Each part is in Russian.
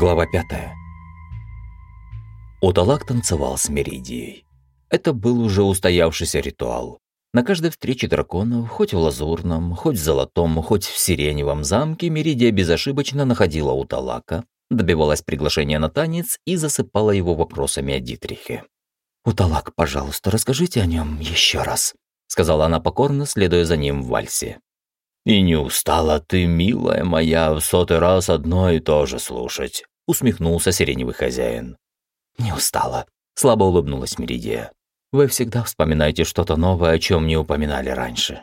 Глава 5. Уталак танцевал с Меридией. Это был уже устоявшийся ритуал. На каждой встрече драконов, хоть в лазурном, хоть в золотом, хоть в сиреневом замке, Меридия безошибочно находила Уталака, добивалась приглашения на танец и засыпала его вопросами о Дитрихе. «Уталак, пожалуйста, расскажите о нем еще раз», сказала она покорно, следуя за ним в вальсе. «И не устала ты, милая моя, в сотый раз одно и то же слушать», усмехнулся сиреневый хозяин. «Не устала», — слабо улыбнулась Меридия. «Вы всегда вспоминаете что-то новое, о чем не упоминали раньше».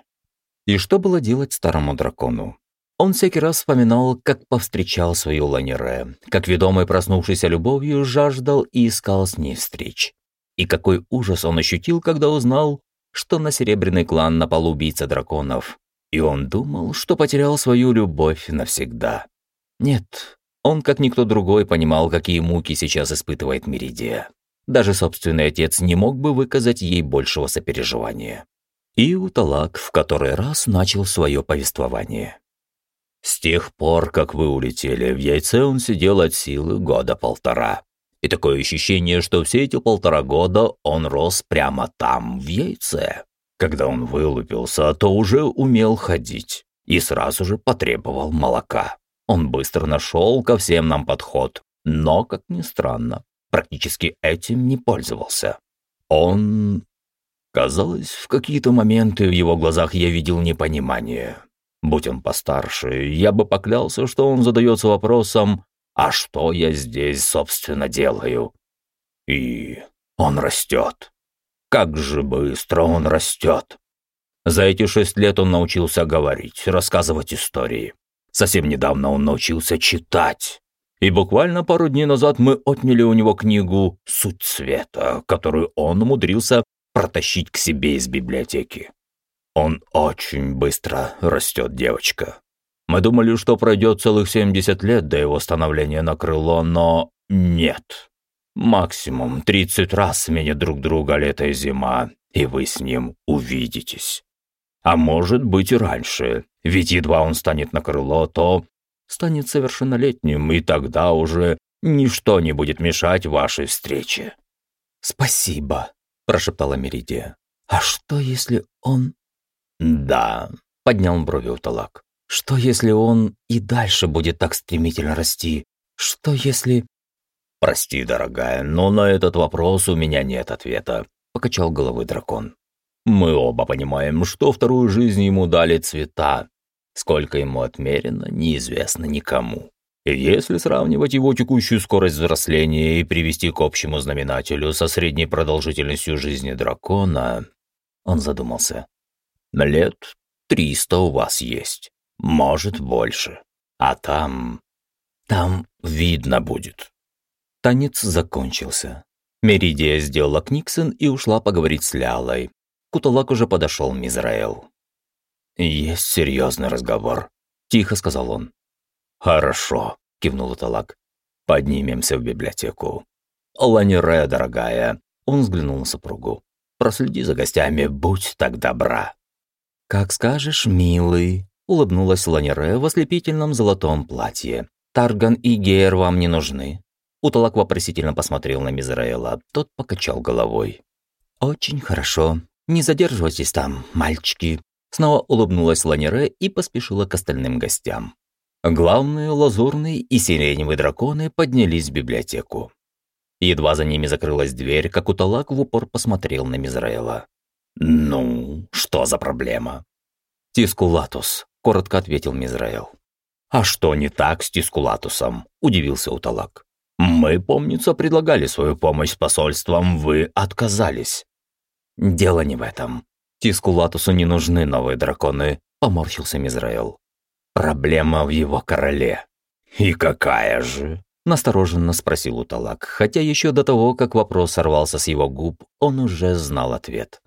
И что было делать старому дракону? Он всякий раз вспоминал, как повстречал свою Ланере, как ведомый проснувшейся любовью жаждал и искал с ней встреч. И какой ужас он ощутил, когда узнал, что на Серебряный клан напал убийца драконов, и он думал, что потерял свою любовь навсегда. Нет, он, как никто другой, понимал, какие муки сейчас испытывает Меридия. Даже собственный отец не мог бы выказать ей большего сопереживания. И Уталак в который раз начал свое повествование. С тех пор, как вы улетели, в яйце он сидел от силы года полтора. И такое ощущение, что все эти полтора года он рос прямо там, в яйце. Когда он вылупился, то уже умел ходить и сразу же потребовал молока. Он быстро нашел ко всем нам подход, но, как ни странно, практически этим не пользовался. Он... Казалось, в какие-то моменты в его глазах я видел непонимание. Будь он постарше, я бы поклялся, что он задается вопросом «А что я здесь, собственно, делаю?» И он растет. Как же быстро он растет. За эти шесть лет он научился говорить, рассказывать истории. Совсем недавно он научился читать. И буквально пару дней назад мы отняли у него книгу «Суть света», которую он умудрился протащить к себе из библиотеки. Он очень быстро растет, девочка. Мы думали, что пройдет целых 70 лет до его становления на крыло, но нет. Максимум 30 раз сменят друг друга лето и зима, и вы с ним увидитесь. А может быть и раньше, ведь едва он станет на крыло, то станет совершеннолетним, и тогда уже ничто не будет мешать вашей встрече». «Спасибо», – прошептала Меридия. «А что, если он...» «Да», – поднял брови Уталак. «Что, если он и дальше будет так стремительно расти? Что, если...» «Прости, дорогая, но на этот вопрос у меня нет ответа», – покачал головой дракон. «Мы оба понимаем, что вторую жизнь ему дали цвета. Сколько ему отмерено, неизвестно никому. Если сравнивать его текущую скорость взросления и привести к общему знаменателю со средней продолжительностью жизни дракона...» Он задумался. «Лет триста у вас есть, может, больше. А там... там видно будет». Танец закончился. Меридия сделала книксон и ушла поговорить с Лялой. Куталак уже подошел Мизраэл. «Есть серьезный разговор», – тихо сказал он. «Хорошо», – кивнул Уталак. «Поднимемся в библиотеку». «Ланире, дорогая», – он взглянул на супругу. «Проследи за гостями, будь так добра». «Как скажешь, милый», – улыбнулась Ланире в ослепительном золотом платье. «Тарган и Гейр вам не нужны. Утолок вопросительно посмотрел на Мизраэла. Тот покачал головой. «Очень хорошо. Не задерживайтесь там, мальчики». Снова улыбнулась Ланере и поспешила к остальным гостям. Главные лазурный и сиреневый драконы поднялись в библиотеку. Едва за ними закрылась дверь, как Уталак в упор посмотрел на Мизраэла. «Ну, что за проблема?» «Тискулатус», — коротко ответил Мизраэл. «А что не так с Тискулатусом?» – удивился Уталак. Мы, помнится, предлагали свою помощь с посольством, вы отказались». «Дело не в этом. Тискулатусу не нужны новые драконы», — поморщился Мизраэл. «Проблема в его короле». «И какая же?» — настороженно спросил Уталак, хотя еще до того, как вопрос сорвался с его губ, он уже знал ответ.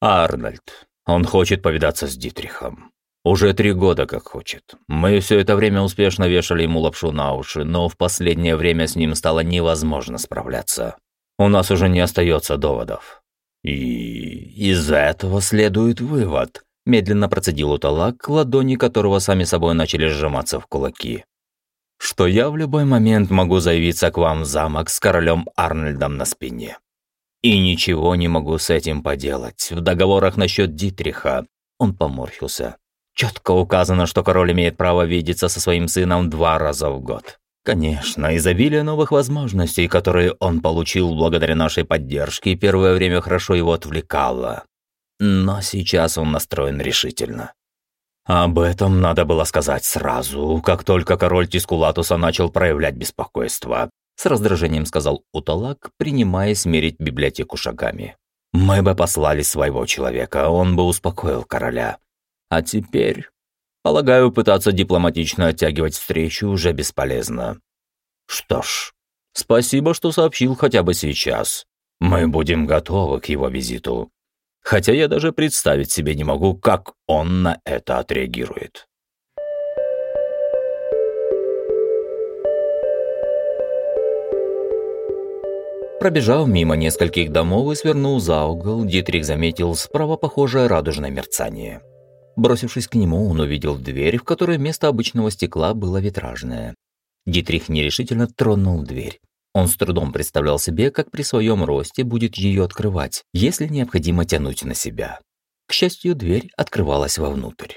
«Арнольд. Он хочет повидаться с Дитрихом. Уже три года как хочет. Мы все это время успешно вешали ему лапшу на уши, но в последнее время с ним стало невозможно справляться. У нас уже не остается доводов. И из этого следует вывод. Медленно процедил Уталак, ладони которого сами собой начали сжиматься в кулаки. что я в любой момент могу заявиться к вам в замок с королем Арнольдом на спине. И ничего не могу с этим поделать. В договорах насчет Дитриха он поморщился. Четко указано, что король имеет право видеться со своим сыном два раза в год. Конечно, изобилие новых возможностей, которые он получил благодаря нашей поддержке, первое время хорошо его отвлекало. Но сейчас он настроен решительно. Об этом надо было сказать сразу, как только король Тискулатуса начал проявлять беспокойство. С раздражением сказал Уталак, принимая смерить библиотеку шагами. Мы бы послали своего человека, он бы успокоил короля. А теперь, полагаю, пытаться дипломатично оттягивать встречу уже бесполезно. Что ж, спасибо, что сообщил хотя бы сейчас. Мы будем готовы к его визиту хотя я даже представить себе не могу, как он на это отреагирует. Пробежав мимо нескольких домов и свернул за угол, Дитрих заметил справа похожее радужное мерцание. Бросившись к нему, он увидел дверь, в которой вместо обычного стекла было витражное. Дитрих нерешительно тронул дверь. Он с трудом представлял себе, как при своем росте будет ее открывать, если необходимо тянуть на себя. К счастью, дверь открывалась вовнутрь.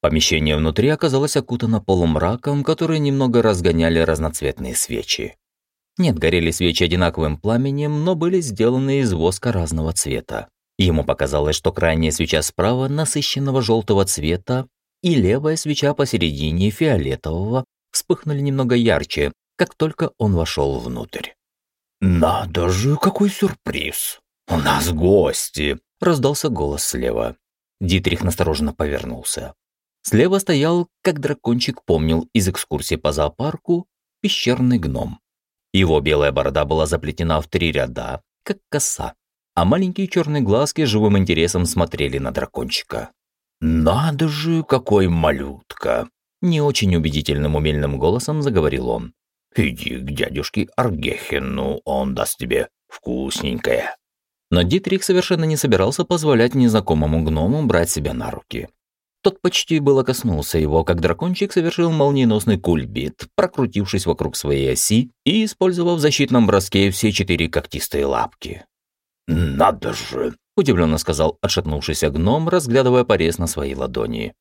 Помещение внутри оказалось окутано полумраком, который немного разгоняли разноцветные свечи. Нет, горели свечи одинаковым пламенем, но были сделаны из воска разного цвета. Ему показалось, что крайняя свеча справа насыщенного желтого цвета и левая свеча посередине фиолетового вспыхнули немного ярче, как только он вошел внутрь. «Надо же, какой сюрприз! У нас гости!» – раздался голос слева. Дитрих настороженно повернулся. Слева стоял, как дракончик помнил из экскурсии по зоопарку, пещерный гном. Его белая борода была заплетена в три ряда, как коса, а маленькие черные глазки живым интересом смотрели на дракончика. «Надо же, какой малютка!» Не очень убедительным умельным голосом заговорил он. Иди к дядюшке Аргехину, он даст тебе вкусненькое». Но Дитрих совершенно не собирался позволять незнакомому гному брать себя на руки. Тот почти было коснулся его, как дракончик совершил молниеносный кульбит, прокрутившись вокруг своей оси и использовав в защитном броске все четыре когтистые лапки. «Надо же!» – удивленно сказал отшатнувшийся гном, разглядывая порез на своей ладони.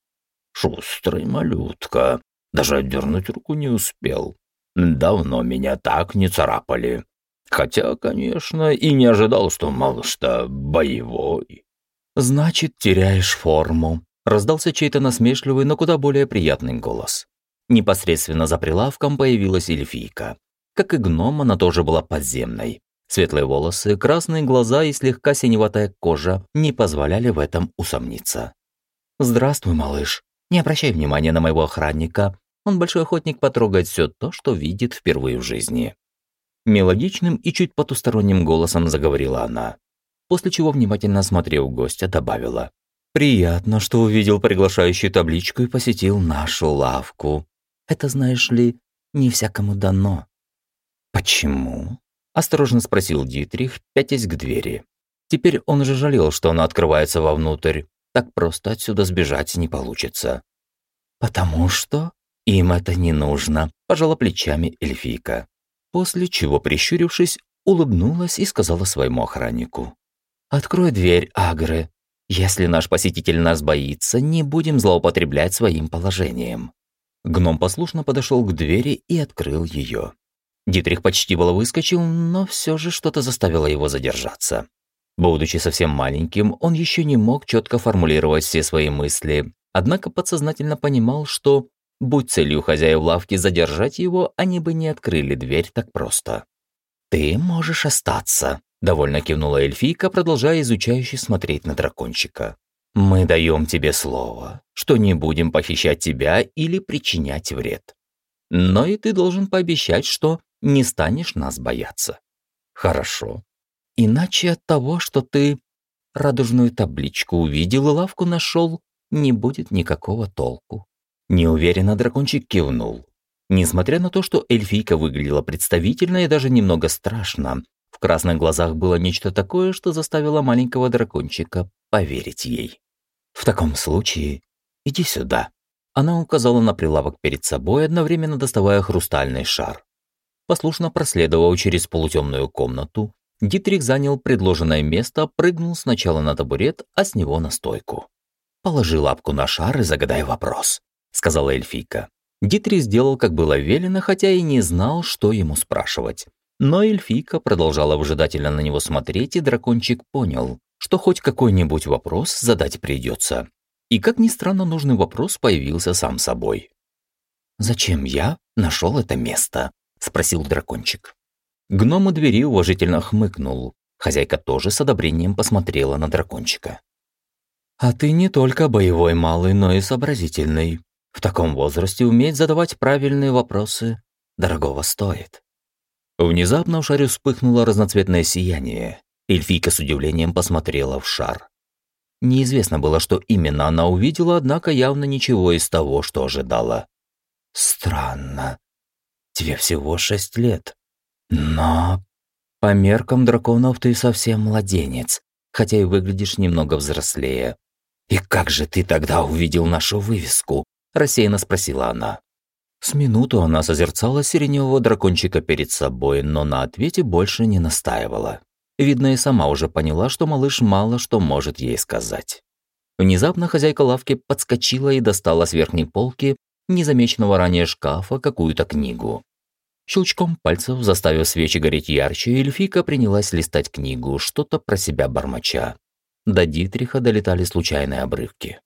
«Шустрый малютка. Даже отдернуть руку не успел. Давно меня так не царапали. Хотя, конечно, и не ожидал, что малыш-то боевой. «Значит, теряешь форму», — раздался чей-то насмешливый, но куда более приятный голос. Непосредственно за прилавком появилась эльфийка. Как и гном, она тоже была подземной. Светлые волосы, красные глаза и слегка синеватая кожа не позволяли в этом усомниться. «Здравствуй, малыш. Не обращай внимания на моего охранника. Он большой охотник потрогать все то, что видит впервые в жизни. Мелодичным и чуть потусторонним голосом заговорила она, после чего, внимательно осмотрев гостя, добавила. «Приятно, что увидел приглашающую табличку и посетил нашу лавку. Это, знаешь ли, не всякому дано». «Почему?» – осторожно спросил Дитрих, пятясь к двери. Теперь он уже жалел, что она открывается вовнутрь. Так просто отсюда сбежать не получится. «Потому что...» «Им это не нужно», – пожала плечами эльфийка. После чего, прищурившись, улыбнулась и сказала своему охраннику. «Открой дверь, Агры. Если наш посетитель нас боится, не будем злоупотреблять своим положением». Гном послушно подошел к двери и открыл ее. Дитрих почти было выскочил, но все же что-то заставило его задержаться. Будучи совсем маленьким, он еще не мог четко формулировать все свои мысли, однако подсознательно понимал, что Будь целью хозяев лавки задержать его, они бы не открыли дверь так просто. «Ты можешь остаться», – довольно кивнула эльфийка, продолжая изучающе смотреть на дракончика. «Мы даем тебе слово, что не будем похищать тебя или причинять вред. Но и ты должен пообещать, что не станешь нас бояться. Хорошо. Иначе от того, что ты радужную табличку увидел и лавку нашел, не будет никакого толку. Неуверенно дракончик кивнул. Несмотря на то, что эльфийка выглядела представительно и даже немного страшно, в красных глазах было нечто такое, что заставило маленького дракончика поверить ей. «В таком случае иди сюда». Она указала на прилавок перед собой, одновременно доставая хрустальный шар. Послушно проследовав через полутемную комнату, Дитрих занял предложенное место, прыгнул сначала на табурет, а с него на стойку. «Положи лапку на шар и загадай вопрос», — сказала эльфийка. Дитрих сделал, как было велено, хотя и не знал, что ему спрашивать. Но эльфийка продолжала выжидательно на него смотреть, и дракончик понял, что хоть какой-нибудь вопрос задать придется. И, как ни странно, нужный вопрос появился сам собой. «Зачем я нашел это место?» – спросил дракончик. Гном у двери уважительно хмыкнул. Хозяйка тоже с одобрением посмотрела на дракончика. «А ты не только боевой малый, но и сообразительный. В таком возрасте уметь задавать правильные вопросы дорогого стоит». Внезапно в шаре вспыхнуло разноцветное сияние. Эльфийка с удивлением посмотрела в шар. Неизвестно было, что именно она увидела, однако явно ничего из того, что ожидала. «Странно. Тебе всего шесть лет. Но по меркам драконов ты совсем младенец, хотя и выглядишь немного взрослее. И как же ты тогда увидел нашу вывеску?» – рассеянно спросила она. С минуту она созерцала сиреневого дракончика перед собой, но на ответе больше не настаивала. Видно, и сама уже поняла, что малыш мало что может ей сказать. Внезапно хозяйка лавки подскочила и достала с верхней полки незамеченного ранее шкафа какую-то книгу. Щелчком пальцев, заставив свечи гореть ярче, эльфийка принялась листать книгу, что-то про себя бормоча. До Дитриха долетали случайные обрывки.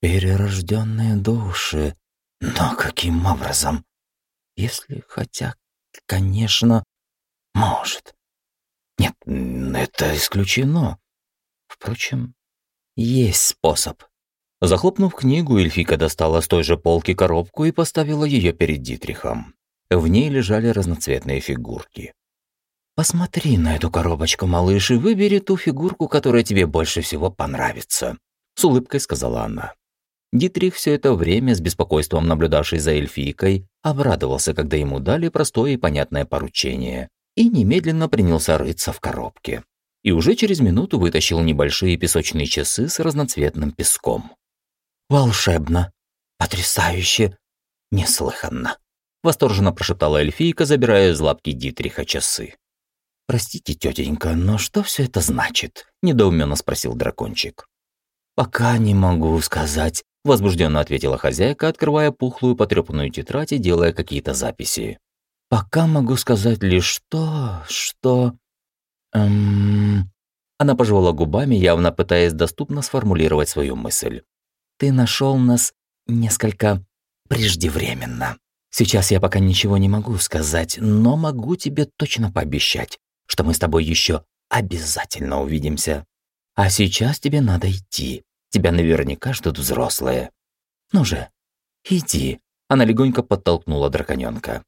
«Перерожденные души. Но каким образом? Если хотя, конечно, может. Нет, это исключено. Впрочем, есть способ. Захлопнув книгу, эльфика достала с той же полки коробку и поставила ее перед Дитрихом. В ней лежали разноцветные фигурки. «Посмотри на эту коробочку, малыш, и выбери ту фигурку, которая тебе больше всего понравится», — с улыбкой сказала она. Дитрих все это время, с беспокойством наблюдавший за эльфийкой, обрадовался, когда ему дали простое и понятное поручение и немедленно принялся рыться в коробке. И уже через минуту вытащил небольшие песочные часы с разноцветным песком. «Волшебно! Потрясающе! Неслыханно!» Восторженно прошептала эльфийка, забирая из лапки Дитриха часы. «Простите, тетенька, но что все это значит?» – недоуменно спросил дракончик. «Пока не могу сказать», – возбужденно ответила хозяйка, открывая пухлую потрепанную тетрадь и делая какие-то записи. Пока могу сказать лишь то, что... Эм... Она пожевала губами, явно пытаясь доступно сформулировать свою мысль. Ты нашел нас несколько преждевременно. Сейчас я пока ничего не могу сказать, но могу тебе точно пообещать, что мы с тобой еще обязательно увидимся. А сейчас тебе надо идти. Тебя наверняка ждут взрослые. Ну же, иди. Она легонько подтолкнула драконёнка.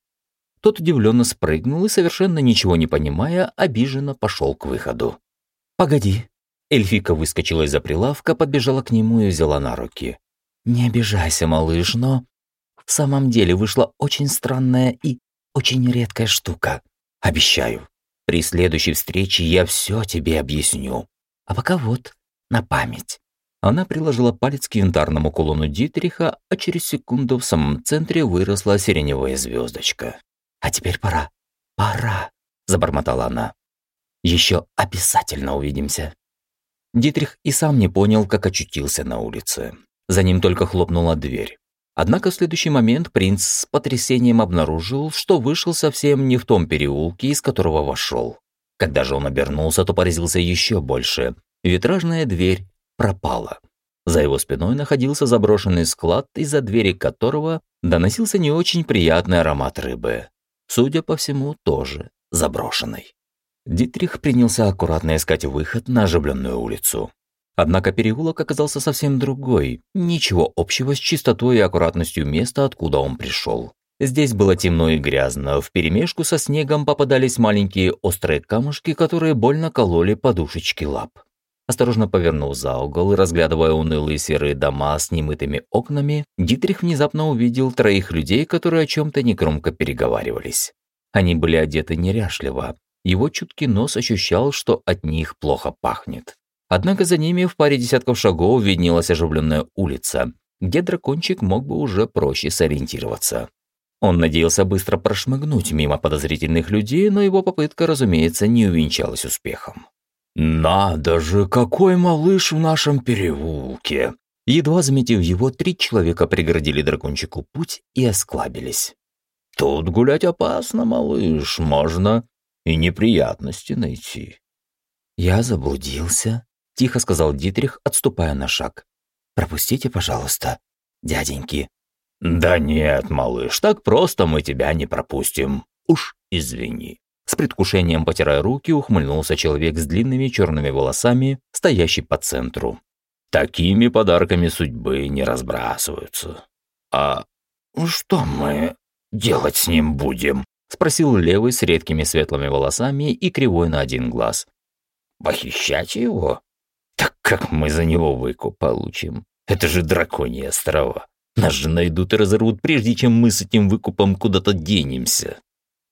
Тот удивленно спрыгнул и, совершенно ничего не понимая, обиженно пошел к выходу. «Погоди». Эльфика выскочила из-за прилавка, подбежала к нему и взяла на руки. «Не обижайся, малыш, но в самом деле вышла очень странная и очень редкая штука. Обещаю, при следующей встрече я все тебе объясню. А пока вот, на память». Она приложила палец к янтарному кулону Дитриха, а через секунду в самом центре выросла сиреневая звездочка. «А теперь пора, пора», – забормотала она. «Еще обязательно увидимся». Дитрих и сам не понял, как очутился на улице. За ним только хлопнула дверь. Однако в следующий момент принц с потрясением обнаружил, что вышел совсем не в том переулке, из которого вошел. Когда же он обернулся, то поразился еще больше. Витражная дверь пропала. За его спиной находился заброшенный склад, из-за двери которого доносился не очень приятный аромат рыбы судя по всему, тоже заброшенной. Дитрих принялся аккуратно искать выход на оживленную улицу. Однако переулок оказался совсем другой, ничего общего с чистотой и аккуратностью места, откуда он пришел. Здесь было темно и грязно, вперемешку со снегом попадались маленькие острые камушки, которые больно кололи подушечки лап. Осторожно повернув за угол и разглядывая унылые серые дома с немытыми окнами, Дитрих внезапно увидел троих людей, которые о чем-то негромко переговаривались. Они были одеты неряшливо. Его чуткий нос ощущал, что от них плохо пахнет. Однако за ними в паре десятков шагов виднелась оживленная улица, где дракончик мог бы уже проще сориентироваться. Он надеялся быстро прошмыгнуть мимо подозрительных людей, но его попытка, разумеется, не увенчалась успехом. «Надо же, какой малыш в нашем переулке!» Едва заметив его, три человека преградили дракончику путь и осклабились. «Тут гулять опасно, малыш, можно и неприятности найти». «Я заблудился», – тихо сказал Дитрих, отступая на шаг. «Пропустите, пожалуйста, дяденьки». «Да нет, малыш, так просто мы тебя не пропустим. Уж извини». С предвкушением потирая руки, ухмыльнулся человек с длинными черными волосами, стоящий по центру. «Такими подарками судьбы не разбрасываются». «А что мы делать с ним будем?» – спросил левый с редкими светлыми волосами и кривой на один глаз. «Похищать его? Так как мы за него выкуп получим? Это же драконьи острова. Нас же найдут и разорвут, прежде чем мы с этим выкупом куда-то денемся».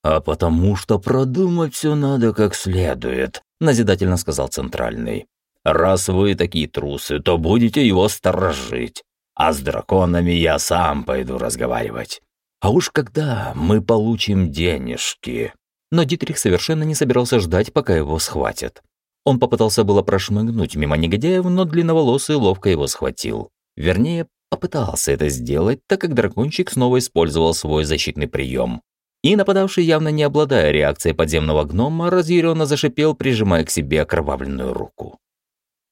«А потому что продумать все надо как следует», – назидательно сказал Центральный. «Раз вы такие трусы, то будете его сторожить. А с драконами я сам пойду разговаривать. А уж когда мы получим денежки...» Но Дитрих совершенно не собирался ждать, пока его схватят. Он попытался было прошмыгнуть мимо негодяев, но длинноволосый ловко его схватил. Вернее, попытался это сделать, так как дракончик снова использовал свой защитный прием. И нападавший, явно не обладая реакцией подземного гнома, разъяренно зашипел, прижимая к себе окровавленную руку.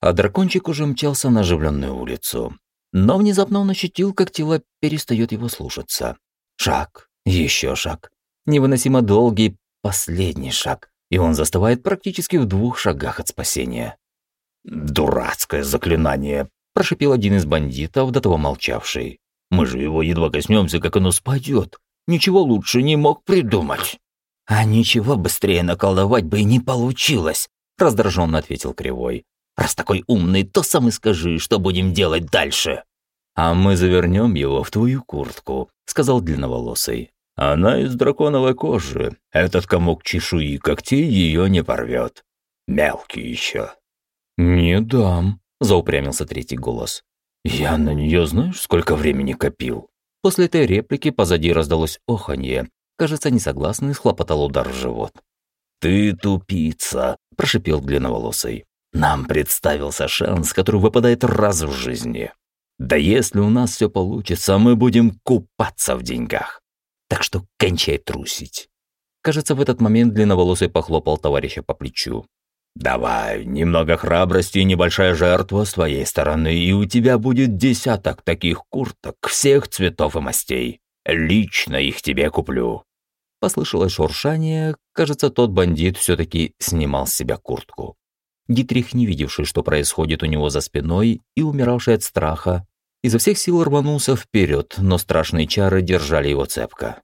А дракончик уже мчался на оживленную улицу. Но внезапно он ощутил, как тело перестает его слушаться. Шаг, еще шаг. Невыносимо долгий последний шаг, и он застывает практически в двух шагах от спасения. «Дурацкое заклинание!» – прошипел один из бандитов, до того молчавший. «Мы же его едва коснемся, как оно спадет. Ничего лучше не мог придумать». «А ничего быстрее наколдовать бы и не получилось», – раздраженно ответил Кривой. «Раз такой умный, то сам и скажи, что будем делать дальше». «А мы завернем его в твою куртку», – сказал длинноволосый. «Она из драконовой кожи. Этот комок чешуи когтей ее не порвет. Мелкий еще». «Не дам», – заупрямился третий голос. «Я на нее знаешь, сколько времени копил?» После этой реплики позади раздалось оханье. Кажется, несогласный схлопотал удар в живот. «Ты тупица», – прошипел длинноволосый. «Нам представился шанс, который выпадает раз в жизни. Да если у нас все получится, мы будем купаться в деньгах. Так что кончай трусить». Кажется, в этот момент длинноволосый похлопал товарища по плечу. «Давай, немного храбрости и небольшая жертва с твоей стороны, и у тебя будет десяток таких курток всех цветов и мастей. Лично их тебе куплю». Послышалось шуршание. Кажется, тот бандит все-таки снимал с себя куртку. Дитрих, не видевший, что происходит у него за спиной и умиравший от страха, изо всех сил рванулся вперед, но страшные чары держали его цепко.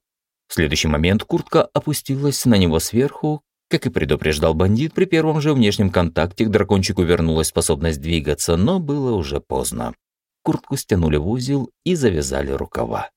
В следующий момент куртка опустилась на него сверху, как и предупреждал бандит, при первом же внешнем контакте к дракончику вернулась способность двигаться, но было уже поздно. Куртку стянули в узел и завязали рукава.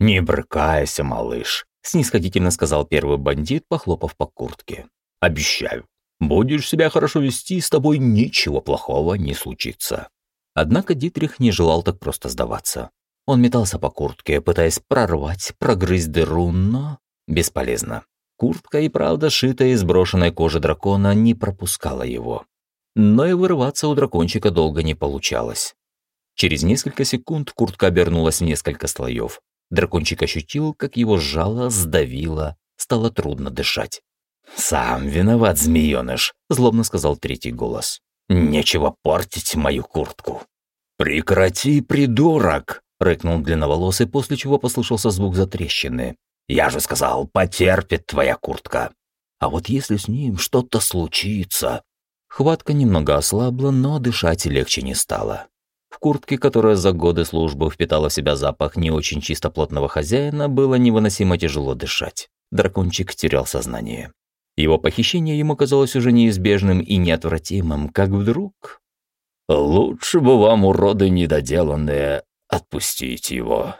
«Не брыкайся, малыш», – снисходительно сказал первый бандит, похлопав по куртке. «Обещаю, будешь себя хорошо вести, с тобой ничего плохого не случится». Однако Дитрих не желал так просто сдаваться. Он метался по куртке, пытаясь прорвать, прогрызть дыру, но бесполезно. Куртка и правда, шитая из брошенной кожи дракона, не пропускала его. Но и вырваться у дракончика долго не получалось. Через несколько секунд куртка обернулась в несколько слоев. Дракончик ощутил, как его сжало, сдавило, стало трудно дышать. «Сам виноват, змееныш», – злобно сказал третий голос. «Нечего портить мою куртку». «Прекрати, придурок!» – рыкнул длинноволосый, после чего послышался звук затрещины. Я же сказал, потерпит твоя куртка. А вот если с ним что-то случится...» Хватка немного ослабла, но дышать легче не стало. В куртке, которая за годы службы впитала в себя запах не очень чисто плотного хозяина, было невыносимо тяжело дышать. Дракончик терял сознание. Его похищение ему казалось уже неизбежным и неотвратимым, как вдруг... «Лучше бы вам, уроды недоделанные, отпустить его»,